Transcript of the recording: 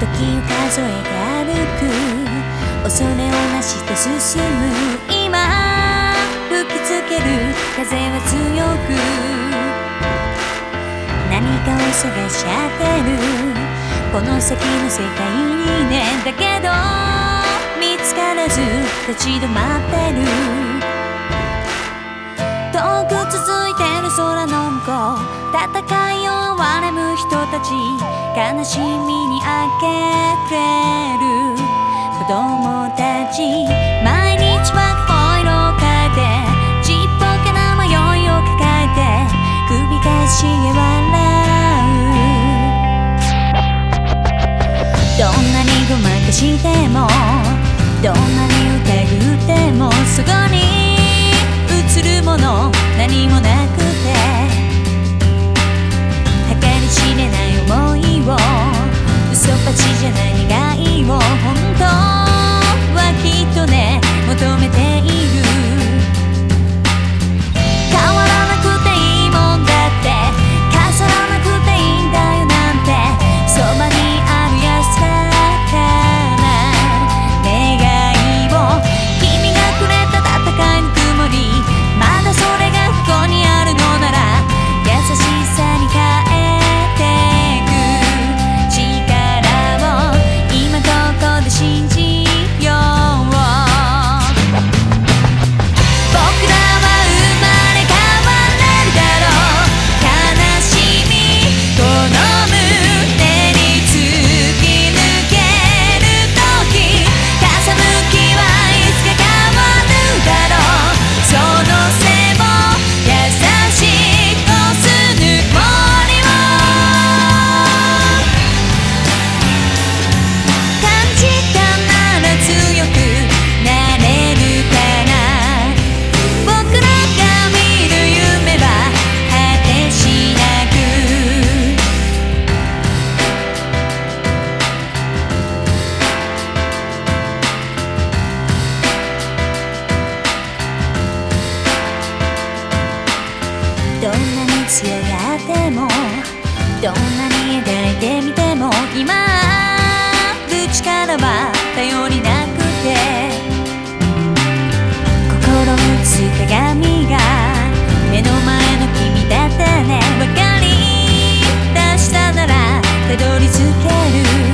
時数えて歩く恐れをなして進む今吹きつける風は強く何かを探し当てるこの先の世界にねだけど見つからず立ち止まってる遠く続いてる空の向こう戦いを憐れむ人たち悲しみに明け暮れる子供たち毎日は顔色を変えてちっぽけな迷いを抱えて首かしげ笑うどんなにごまかしてもどんなにどんなに抱いてみても今る力は頼りなくて心打つ鏡が目の前の君だったね。分かり出したならたどり着ける。